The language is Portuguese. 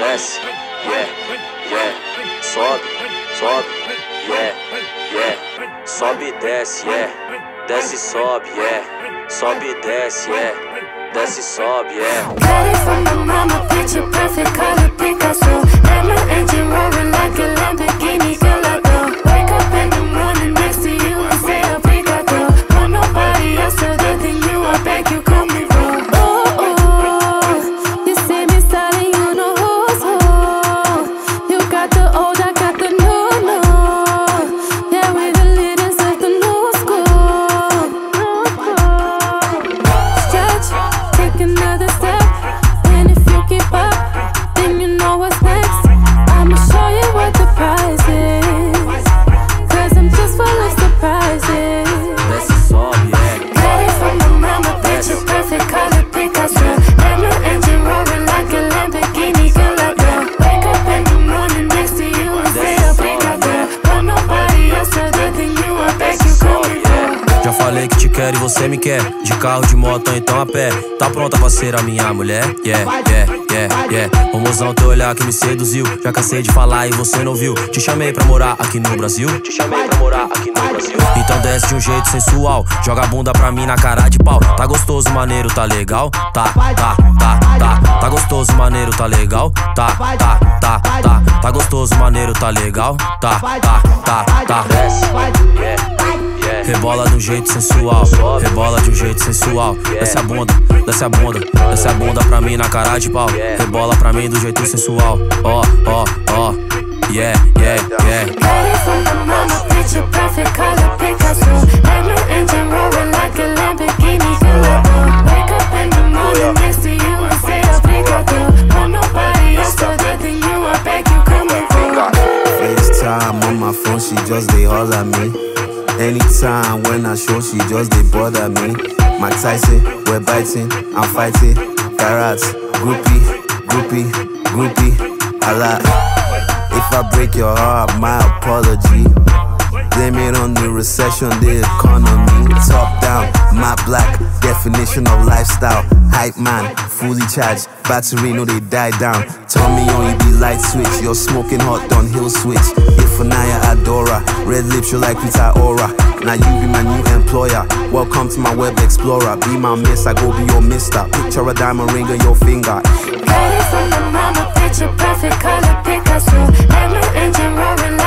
desce, yeah, yeah, sobe, sobe, yeah, yeah, sobe desce, yeah, desce sobe, yeah, sobe desce, yeah, desce sobe, yeah. Já falei que te quero e você me quer. De carro, de moto, então a pé. Tá pronta pra ser a minha mulher? Yeah, yeah, yeah, yeah. O mozão, teu olhar que me seduziu. Já cansei de falar e você não viu. Te chamei pra morar aqui no Brasil. Te chamei pra morar aqui no Brasil. Então desce de um jeito sensual. Joga a bunda pra mim na cara de pau. Tá gostoso, maneiro, tá legal? Tá, tá, tá, tá. Tá gostoso, maneiro, tá legal? Tá, tá, tá, tá. Tá gostoso, maneiro, tá legal? Tá, tá, tá, tá. Desce, yeah, yeah. Rebola de um jeito sensual, rebola de um jeito sensual. Desce a bunda, desce a bunda, desce a bunda pra mim na cara de pau. Rebola pra mim do jeito sensual. Ó, ó, ó. Yeah, yeah, yeah. Got it from my mama, picture perfect, color Picasso. And my engine roaring like a Lamborghini. Wake up in the morning next to you and say obrigado. Want nobody else other than you, I beg you come me wrong. FaceTime on my phone, she just they holler at me. Anytime when I show, she just they bother me. Mike Tyson, we're biting, I'm fighting. Carrots, groupie, groupie, groupie, a lot. If I break your heart, my apology. Blame it on the recession, the economy. Top down, my black, definition of lifestyle. Hype man, fully charged, battery no they die down. Turn me on, you be light switch. You're smoking hot downhill switch. Anaya Adora, red lips, you like Rita Ora. Now you be my new employer. Welcome to my web explorer. Be my miss, I go be your mister. Picture a diamond ring on your finger. Got it from my mama, picture perfect, color Picasso. And my engine roaring